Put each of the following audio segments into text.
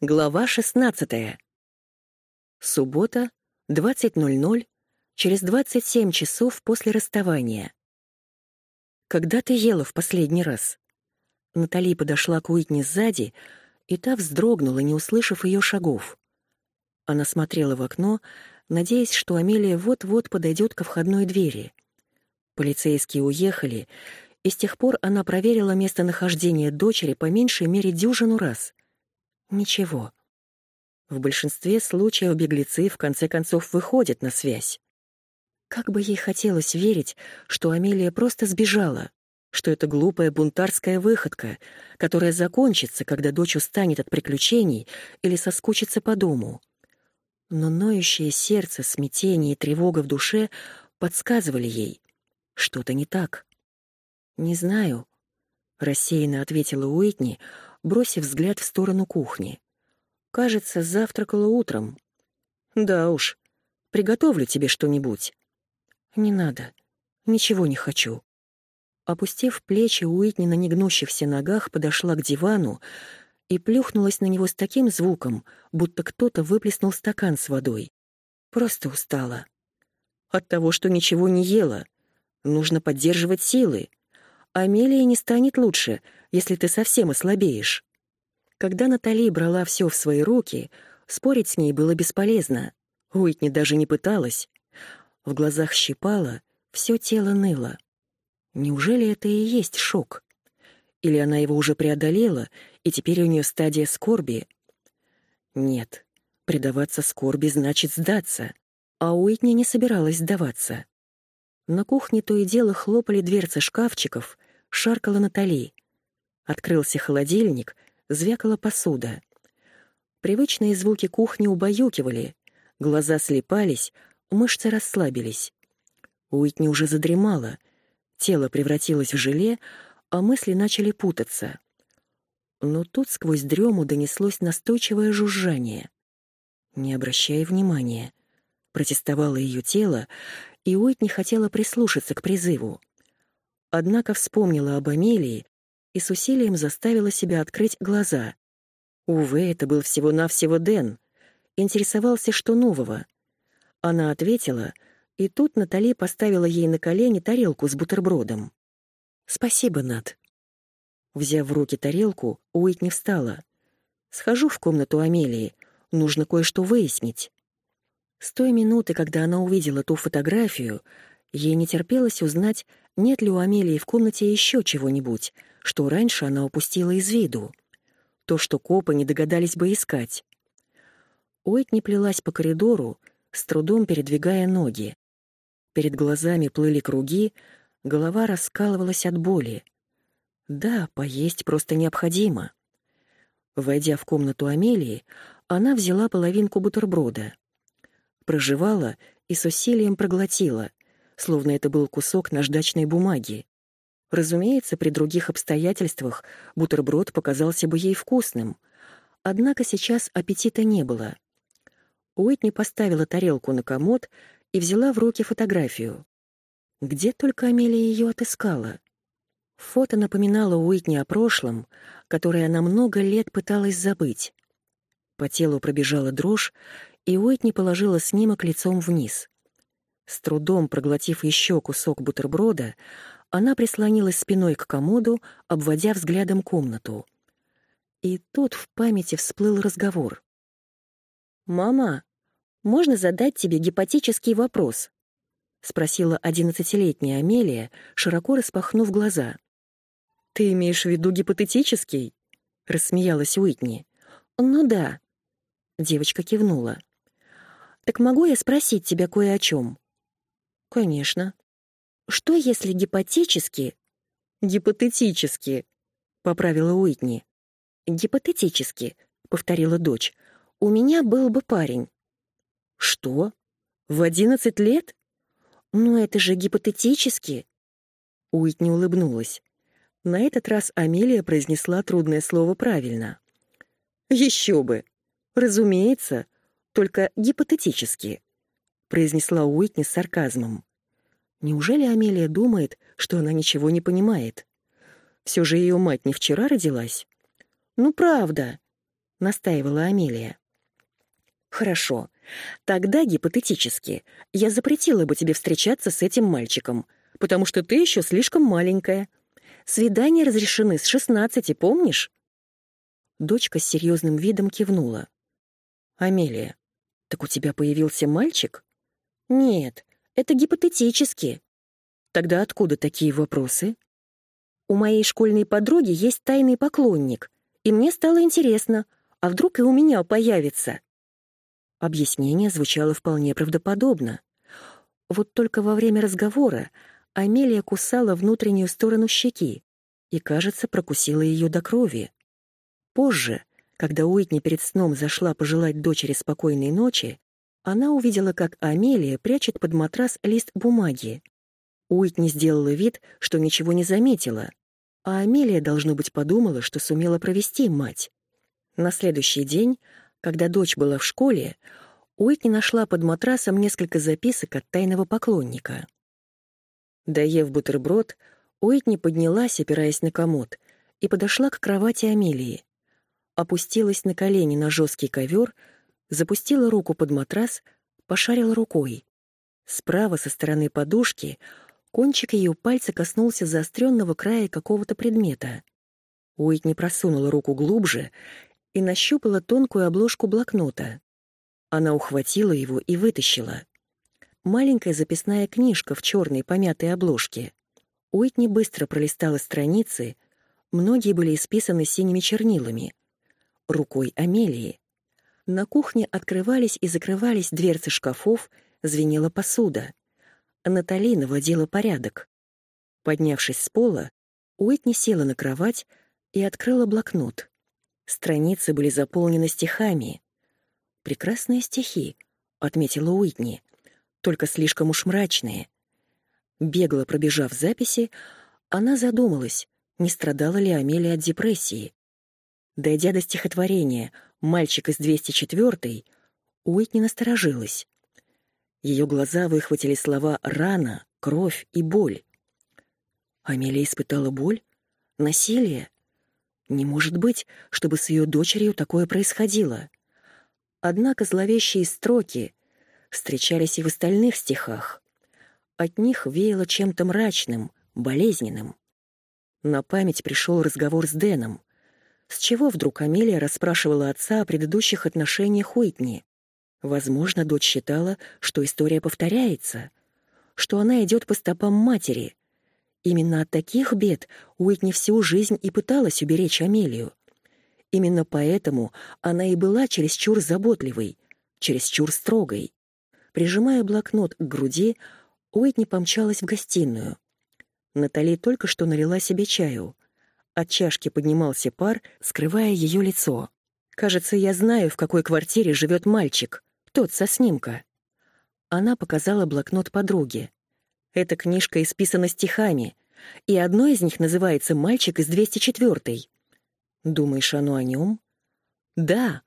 Глава 16. Суббота, 20.00, через 27 часов после расставания. «Когда ты ела в последний раз?» Натали подошла к Уитни сзади, и та вздрогнула, не услышав ее шагов. Она смотрела в окно, надеясь, что Амелия вот-вот подойдет ко входной двери. Полицейские уехали, и с тех пор она проверила местонахождение дочери по меньшей мере дюжину раз — Ничего. В большинстве случаев беглецы в конце концов выходят на связь. Как бы ей хотелось верить, что Амелия просто сбежала, что это глупая бунтарская выходка, которая закончится, когда дочь устанет от приключений или соскучится по дому. Но ноющее сердце, смятение и тревога в душе подсказывали ей. Что-то не так. «Не знаю», — рассеянно ответила Уитни, бросив взгляд в сторону кухни. «Кажется, завтракала утром». «Да уж, приготовлю тебе что-нибудь». «Не надо, ничего не хочу». Опустив плечи, Уитни на негнущихся ногах подошла к дивану и плюхнулась на него с таким звуком, будто кто-то выплеснул стакан с водой. Просто устала. От того, что ничего не ела. Нужно поддерживать силы. Амелия не станет лучше, если ты совсем ослабеешь. Когда Натали брала все в свои руки, спорить с ней было бесполезно. Уитни даже не пыталась. В глазах щипала, все тело ныло. Неужели это и есть шок? Или она его уже преодолела, и теперь у нее стадия скорби? Нет, предаваться скорби значит сдаться, а Уитни не собиралась сдаваться. На кухне то и дело хлопали дверцы шкафчиков, шаркала Натали. Открылся холодильник, звякала посуда. Привычные звуки кухни убаюкивали, глаза слепались, мышцы расслабились. Уитни уже задремала, тело превратилось в желе, а мысли начали путаться. Но тут сквозь дрему донеслось настойчивое жужжание. «Не обращай внимания», — протестовало ее тело, и Уитни хотела прислушаться к призыву. Однако вспомнила об Амелии и с усилием заставила себя открыть глаза. Увы, это был всего-навсего Дэн. Интересовался, что нового. Она ответила, и тут Натали поставила ей на колени тарелку с бутербродом. «Спасибо, Нат». Взяв в руки тарелку, Уитни встала. «Схожу в комнату Амелии. Нужно кое-что выяснить». С той минуты, когда она увидела ту фотографию, ей не терпелось узнать, нет ли у Амелии в комнате еще чего-нибудь, что раньше она упустила из виду. То, что копы не догадались бы искать. Уитни плелась по коридору, с трудом передвигая ноги. Перед глазами плыли круги, голова раскалывалась от боли. Да, поесть просто необходимо. Войдя в комнату Амелии, она взяла половинку бутерброда. Прожевала и с усилием проглотила, словно это был кусок наждачной бумаги. Разумеется, при других обстоятельствах бутерброд показался бы ей вкусным. Однако сейчас аппетита не было. Уитни поставила тарелку на комод и взяла в руки фотографию. Где только Амелия ее отыскала? Фото напоминало Уитни о прошлом, которое она много лет пыталась забыть. По телу пробежала дрожь, и Уитни положила снимок лицом вниз. С трудом проглотив еще кусок бутерброда, она прислонилась спиной к комоду, обводя взглядом комнату. И тут в памяти всплыл разговор. «Мама, можно задать тебе гипотетический вопрос?» — спросила одиннадцатилетняя Амелия, широко распахнув глаза. «Ты имеешь в виду гипотетический?» — рассмеялась Уитни. «Ну да». Девочка кивнула. «Так могу я спросить тебя кое о чем?» «Конечно». Что если гипотетически... Гипотетически, поправила Уитни. Гипотетически, повторила дочь. У меня был бы парень. Что? В одиннадцать лет? Ну это же гипотетически. Уитни улыбнулась. На этот раз Амелия произнесла трудное слово правильно. Еще бы. Разумеется, только гипотетически, произнесла Уитни с сарказмом. Неужели Амелия думает, что она ничего не понимает? Все же ее мать не вчера родилась? Ну, правда. — настаивала Амелия. «Хорошо. Тогда, гипотетически, я запретила бы тебе встречаться с этим мальчиком, потому что ты еще слишком маленькая. Свидания разрешены с шестнадцати, помнишь?» Дочка с серьезным видом кивнула. «Амелия, так у тебя появился мальчик?» «Нет, это гипотетически». «Тогда откуда такие вопросы?» «У моей школьной подруги есть тайный поклонник, и мне стало интересно, а вдруг и у меня появится?» Объяснение звучало вполне правдоподобно. Вот только во время разговора Амелия кусала внутреннюю сторону щеки и, кажется, прокусила ее до крови. Позже, когда Уитни перед сном зашла пожелать дочери спокойной ночи, она увидела, как Амелия прячет под матрас лист бумаги. Уитни сделала вид, что ничего не заметила, а Амелия, должно быть, подумала, что сумела провести мать. На следующий день, когда дочь была в школе, Уитни нашла под матрасом несколько записок от тайного поклонника. Доев бутерброд, Уитни поднялась, опираясь на комод, и подошла к кровати Амелии опустилась на колени на жесткий ковер, запустила руку под матрас, пошарила рукой. Справа, со стороны подушки, кончик ее пальца коснулся заостренного края какого-то предмета. Уитни просунула руку глубже и нащупала тонкую обложку блокнота. Она ухватила его и вытащила. Маленькая записная книжка в черной помятой обложке. Уитни быстро пролистала страницы, многие были исписаны синими чернилами — рукой Амелии. На кухне открывались и закрывались дверцы шкафов, звенела посуда. Натали наводила порядок. Поднявшись с пола, Уитни села на кровать и открыла блокнот. Страницы были заполнены стихами. «Прекрасные стихи», — отметила Уитни, — «только слишком уж мрачные». Бегло пробежав записи, она задумалась, не страдала ли Амелия от депрессии. Дойдя до стихотворения «Мальчик из 204-й», Уитни насторожилась. Ее глаза выхватили слова «рана», «кровь» и «боль». Амелия испытала боль? Насилие? Не может быть, чтобы с ее дочерью такое происходило. Однако зловещие строки встречались и в остальных стихах. От них веяло чем-то мрачным, болезненным. На память пришел разговор с Дэном. С чего вдруг Амелия расспрашивала отца о предыдущих отношениях Уитни? Возможно, дочь считала, что история повторяется, что она идет по стопам матери. Именно от таких бед Уитни всю жизнь и пыталась уберечь Амелию. Именно поэтому она и была чересчур заботливой, чересчур строгой. Прижимая блокнот к груди, Уитни помчалась в гостиную. Натали только что налила себе чаю. От чашки поднимался пар, скрывая ее лицо. «Кажется, я знаю, в какой квартире живет мальчик. Тот со снимка». Она показала блокнот подруге. Эта книжка исписана стихами, и одно из них называется «Мальчик из 204-й». Думаешь, оно о нем? Да,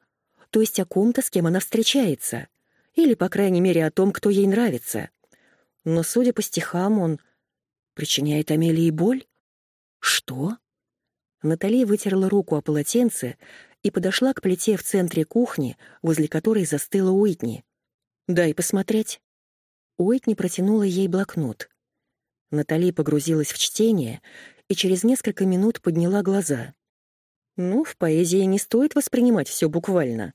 то есть о ком-то, с кем она встречается. Или, по крайней мере, о том, кто ей нравится. Но, судя по стихам, он причиняет Амелии боль? Что? Натали вытерла руку о полотенце и подошла к плите в центре кухни, возле которой застыла Уитни. «Дай посмотреть». Уитни протянула ей блокнот. Натали погрузилась в чтение и через несколько минут подняла глаза. «Ну, в поэзии не стоит воспринимать все буквально.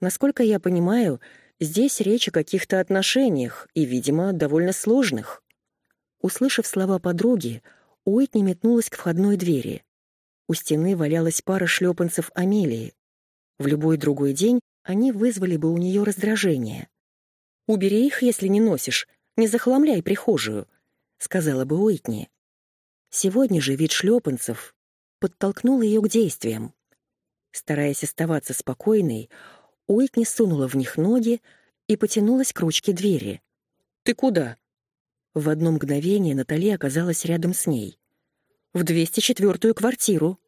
Насколько я понимаю, здесь речь о каких-то отношениях и, видимо, довольно сложных». Услышав слова подруги, Уитни метнулась к входной двери. У стены валялась пара шлепанцев Амелии. В любой другой день они вызвали бы у нее раздражение. «Убери их, если не носишь, не захламляй прихожую», — сказала бы Уитни. Сегодня же вид шлепанцев подтолкнул ее к действиям. Стараясь оставаться спокойной, Уитни сунула в них ноги и потянулась к ручке двери. «Ты куда?» В одно мгновение Натали оказалась рядом с ней в 204-ю квартиру.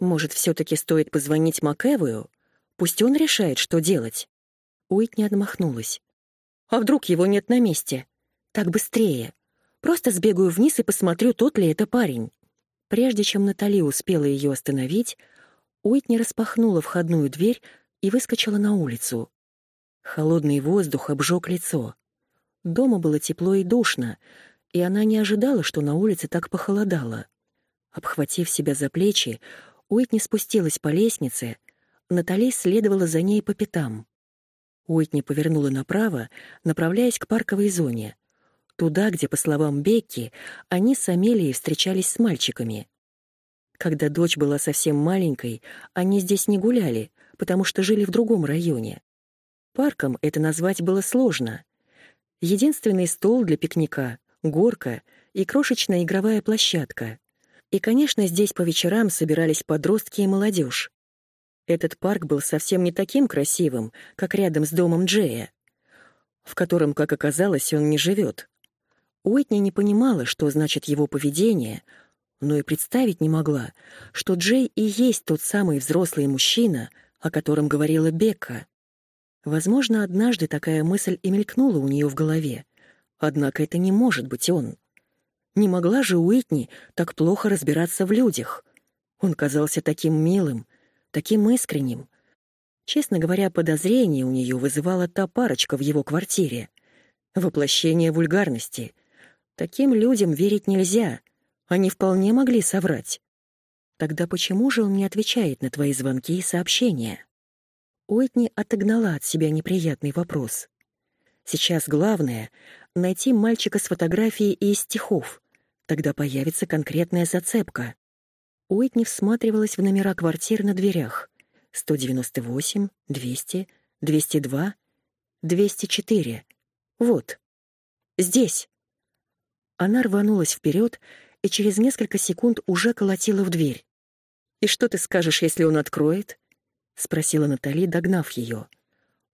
Может, все-таки стоит позвонить Макэвою? Пусть он решает, что делать. Уитни отмахнулась. А вдруг его нет на месте? Так быстрее. Просто сбегаю вниз и посмотрю, тот ли это парень. Прежде чем Натали успела ее остановить, Уитни распахнула входную дверь и выскочила на улицу. Холодный воздух обжег лицо. Дома было тепло и душно, и она не ожидала, что на улице так похолодало. Обхватив себя за плечи, Уитни спустилась по лестнице, Натали следовала за ней по пятам. Уитни повернула направо, направляясь к парковой зоне. Туда, где, по словам Бекки, они с Амелией встречались с мальчиками. Когда дочь была совсем маленькой, они здесь не гуляли, потому что жили в другом районе. Парком это назвать было сложно. Единственный стол для пикника, горка и крошечная игровая площадка. И, конечно, здесь по вечерам собирались подростки и молодежь. Этот парк был совсем не таким красивым, как рядом с домом Джея, в котором, как оказалось, он не живет. Уитни не понимала, что значит его поведение, но и представить не могла, что Джей и есть тот самый взрослый мужчина, о котором говорила Бекка. Возможно, однажды такая мысль и мелькнула у нее в голове. Однако это не может быть он. Не могла же Уитни так плохо разбираться в людях. Он казался таким милым, таким искренним. Честно говоря, подозрение у нее вызывала та парочка в его квартире. Воплощение вульгарности. Таким людям верить нельзя. Они вполне могли соврать. Тогда почему же он не отвечает на твои звонки и сообщения? Уитни отогнала от себя неприятный вопрос. Сейчас главное — найти мальчика с фотографией и стихов. Тогда появится конкретная зацепка. Уитни всматривалась в номера квартир на дверях. 198, 200, 202, 204. Вот. Здесь. Она рванулась вперед и через несколько секунд уже колотила в дверь. «И что ты скажешь, если он откроет?» — спросила Натали, догнав ее.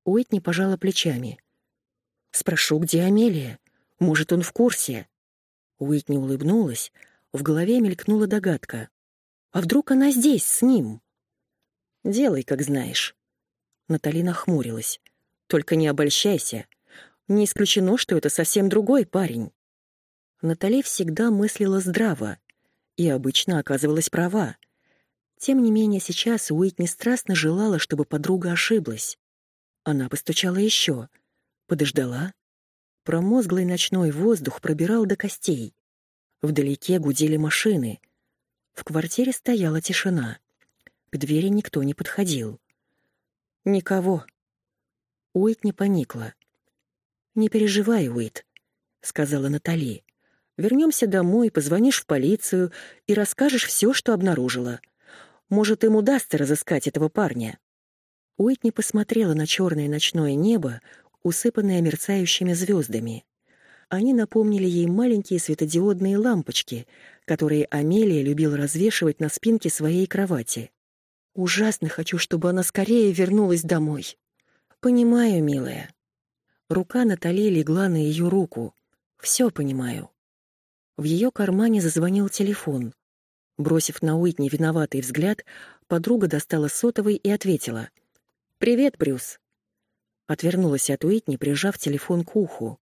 Уитни пожала плечами. «Спрошу, где Амелия? Может, он в курсе?» Уитни улыбнулась, в голове мелькнула догадка. «А вдруг она здесь, с ним?» «Делай, как знаешь». Натали нахмурилась. «Только не обольщайся. Не исключено, что это совсем другой парень». Натали всегда мыслила здраво и обычно оказывалась права. Тем не менее, сейчас Уитни страстно желала, чтобы подруга ошиблась. Она постучала еще, подождала. Промозглый ночной воздух пробирал до костей. Вдалеке гудели машины. В квартире стояла тишина. К двери никто не подходил. Никого. Уит не поникла. «Не переживай, Уит», — сказала Натали. Вернемся домой, позвонишь в полицию и расскажешь все, что обнаружила. Может, им удастся разыскать этого парня». Уитни посмотрела на черное ночное небо, усыпанное мерцающими звездами. Они напомнили ей маленькие светодиодные лампочки, которые Амелия любила развешивать на спинке своей кровати. «Ужасно хочу, чтобы она скорее вернулась домой». «Понимаю, милая». Рука Натали легла на ее руку. «Все понимаю». В ее кармане зазвонил телефон. Бросив на Уитни виноватый взгляд, подруга достала сотовый и ответила. «Привет, Брюс». Отвернулась от Уитни, прижав телефон к уху.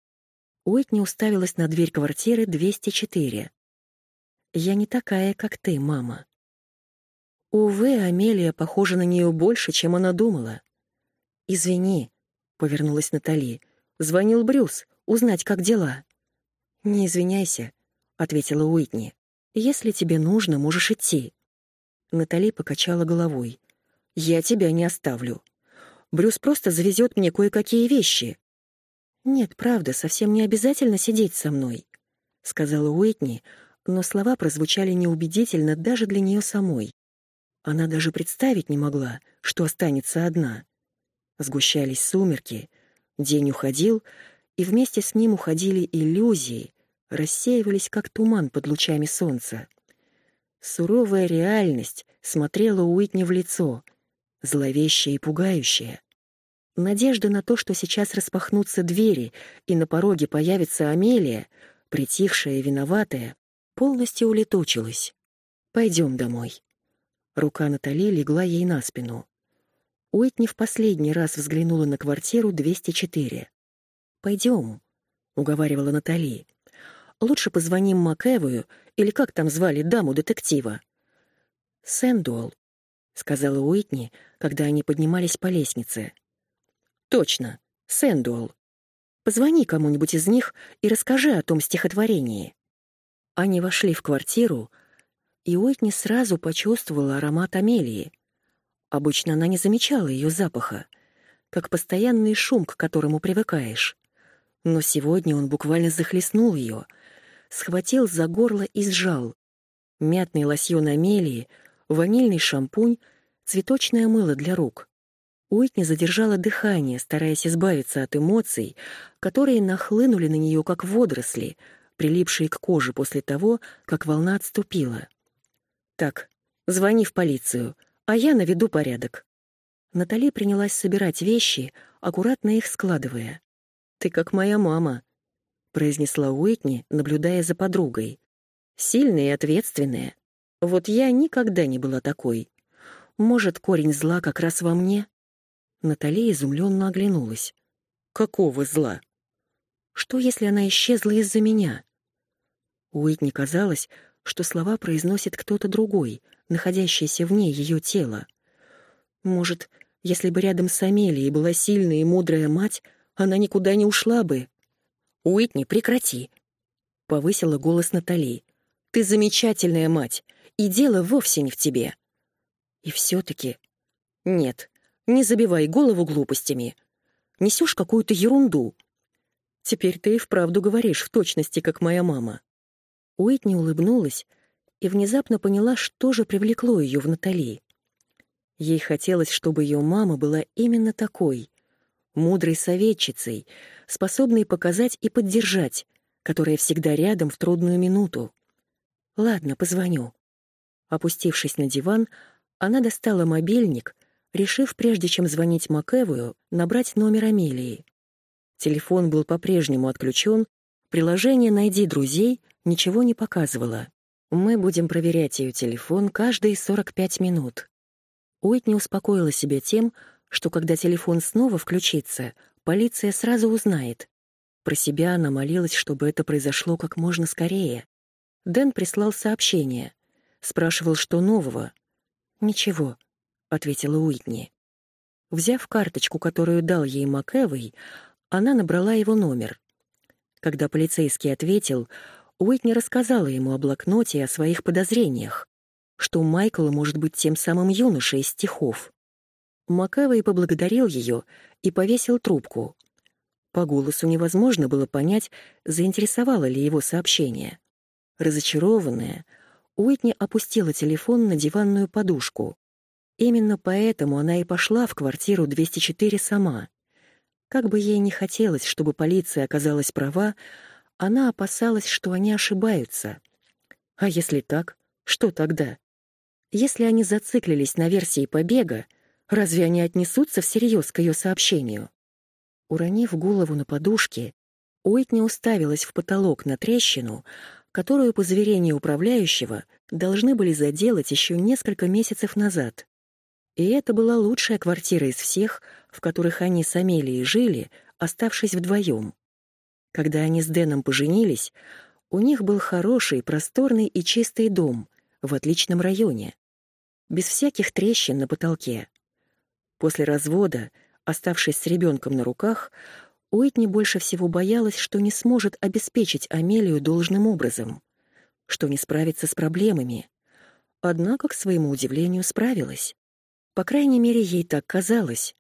Уитни уставилась на дверь квартиры 204. «Я не такая, как ты, мама». Увы, Амелия похожа на нее больше, чем она думала. «Извини», — повернулась Натали. «Звонил Брюс, узнать, как дела». «Не извиняйся. — ответила Уитни. «Если тебе нужно, можешь идти». Натали покачала головой. «Я тебя не оставлю. Брюс просто завезет мне кое-какие вещи». «Нет, правда, совсем не обязательно сидеть со мной», — сказала Уитни, но слова прозвучали неубедительно даже для нее самой. Она даже представить не могла, что останется одна. Сгущались сумерки, день уходил, и вместе с ним уходили иллюзии, рассеивались, как туман под лучами солнца. Суровая реальность смотрела Уитни в лицо, зловещая и пугающая. Надежда на то, что сейчас распахнутся двери и на пороге появится Амелия, притихшая и виноватая, полностью улетучилась. «Пойдем домой». Рука Натали легла ей на спину. Уитни в последний раз взглянула на квартиру 204. «Пойдем», — уговаривала Натали. Лучше позвоним Макэвою, или как там звали даму детектива. Сэндуэлл, — сказала Уитни, когда они поднимались по лестнице. Точно, Сэндуэлл. Позвони кому-нибудь из них и расскажи о том стихотворении. Они вошли в квартиру, и Уитни сразу почувствовала аромат Амелии. Обычно она не замечала ее запаха, как постоянный шум, к которому привыкаешь. Но сегодня он буквально захлестнул ее, схватил за горло и сжал. Мятный лосьон Амелии, ванильный шампунь, цветочное мыло для рук. Уитни задержала дыхание, стараясь избавиться от эмоций, которые нахлынули на нее как водоросли, прилипшие к коже после того, как волна отступила. «Так, звони в полицию, а я наведу порядок». Натали принялась собирать вещи, аккуратно их складывая. «Ты как моя мама», — произнесла Уитни, наблюдая за подругой. «Сильная и ответственная. Вот я никогда не была такой. Может, корень зла как раз во мне?» Натали изумленно оглянулась. «Какого зла?» «Что, если она исчезла из-за меня?» Уитни казалось, что слова произносит кто-то другой, находящийся вне ее тела. Может, если бы рядом с Амелией была сильная и мудрая мать, она никуда не ушла бы. «Уитни, прекрати!» — повысила голос Натали. «Ты замечательная мать, и дело вовсе не в тебе». И все-таки... Нет, не забивай голову глупостями. Несешь какую-то ерунду. Теперь ты и вправду говоришь в точности, как моя мама. Уитни улыбнулась и внезапно поняла, что же привлекло ее в Натали. Ей хотелось, чтобы ее мама была именно такой, мудрой советчицей, способной показать и поддержать, которая всегда рядом в трудную минуту. «Ладно, позвоню». Опустившись на диван, она достала мобильник, решив, прежде чем звонить Макэвую, набрать номер Амелии. Телефон был по-прежнему отключен, приложение «Найди друзей» ничего не показывало. Мы будем проверять ее телефон каждые 45 минут. Уитни успокоила себя тем, что когда телефон снова включится, полиция сразу узнает. Про себя она молилась, чтобы это произошло как можно скорее. Дэн прислал сообщение. Спрашивал, что нового. «Ничего», — ответила Уитни. Взяв карточку, которую дал ей МакЭвой, она набрала его номер. Когда полицейский ответил, Уитни рассказала ему о блокноте и о своих подозрениях, что Майкл может быть тем самым юношей из стихов. Макэвой поблагодарил ее и повесил трубку. По голосу невозможно было понять, заинтересовало ли его сообщение. Разочарованная, Уитни опустила телефон на диванную подушку. Именно поэтому она и пошла в квартиру 204 сама. Как бы ей ни хотелось, чтобы полиция оказалась права, она опасалась, что они ошибаются. А если так, что тогда? Если они зациклились на версии побега, разве они отнесутся всерьез к ее сообщению? Уронив голову на подушке, Уитни уставилась в потолок на трещину, которую, по заверению управляющего, должны были заделать еще несколько месяцев назад. И это была лучшая квартира из всех, в которых они с Амелией жили, оставшись вдвоем. Когда они с Дэном поженились, у них был хороший, просторный и чистый дом в отличном районе, без всяких трещин на потолке. После развода, оставшись с ребенком на руках, Уитни больше всего боялась, что не сможет обеспечить Амелию должным образом, что не справится с проблемами. Однако, к своему удивлению, справилась. По крайней мере, ей так казалось.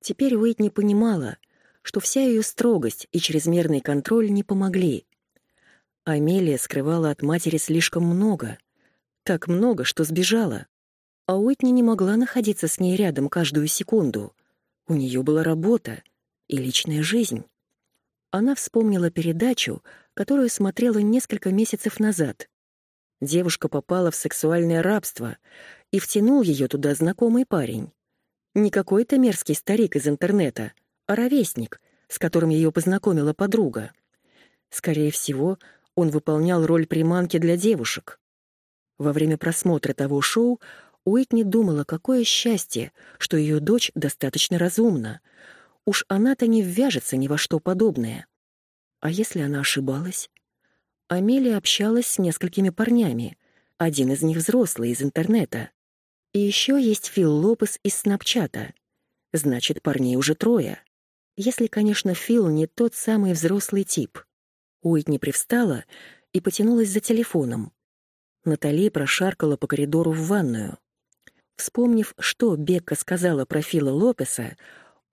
Теперь Уитни понимала, что вся ее строгость и чрезмерный контроль не помогли. Амелия скрывала от матери слишком много. Так много, что сбежала. А Уитни не могла находиться с ней рядом каждую секунду. У нее была работа и личная жизнь. Она вспомнила передачу, которую смотрела несколько месяцев назад. Девушка попала в сексуальное рабство, и втянул ее туда знакомый парень. Не какой-то мерзкий старик из интернета — а ровесник, с которым ее познакомила подруга. Скорее всего, он выполнял роль приманки для девушек. Во время просмотра того шоу Уитни думала, какое счастье, что ее дочь достаточно разумна. Уж она-то не ввяжется ни во что подобное. А если она ошибалась? Амелия общалась с несколькими парнями. Один из них взрослый, из интернета. И еще есть Фил Лопес из Снапчата. Значит, парней уже трое. Если, конечно, Фил не тот самый взрослый тип. Уитни привстала и потянулась за телефоном. Натали прошаркала по коридору в ванную. Вспомнив, что Бекка сказала про Фила Лопеса,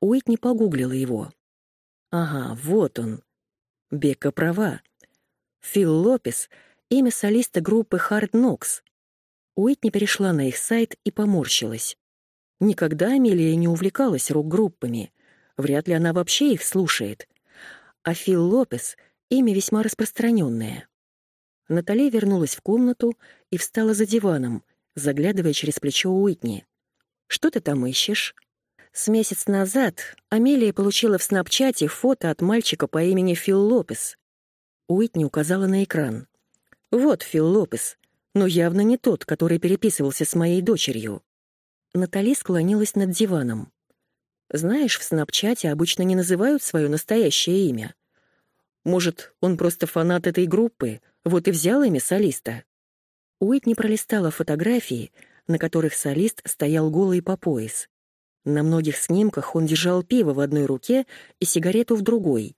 Уитни погуглила его. Ага, вот он. Бекка права. Фил Лопес — имя солиста группы Hard Knocks. Уитни перешла на их сайт и поморщилась. Никогда Амелия не увлекалась рок-группами. Вряд ли она вообще их слушает. А Фил Лопес — имя весьма распространенное. Натали вернулась в комнату и встала за диваном, заглядывая через плечо Уитни. «Что ты там ищешь?» С месяц назад Амелия получила в снапчате фото от мальчика по имени Фил Лопес. Уитни указала на экран. «Вот Фил Лопес, но явно не тот, который переписывался с моей дочерью». Натали склонилась над диваном. «Знаешь, в снапчате обычно не называют свое настоящее имя. Может, он просто фанат этой группы, вот и взял имя солиста?» Уитни пролистала фотографии, на которых солист стоял голый по пояс. На многих снимках он держал пиво в одной руке и сигарету в другой.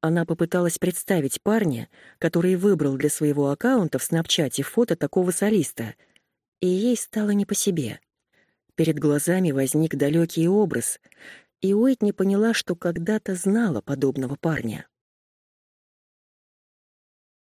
Она попыталась представить парня, который выбрал для своего аккаунта в снапчате фото такого солиста, и ей стало не по себе. Перед глазами возник далекий образ, и Уитни поняла, что когда-то знала подобного парня.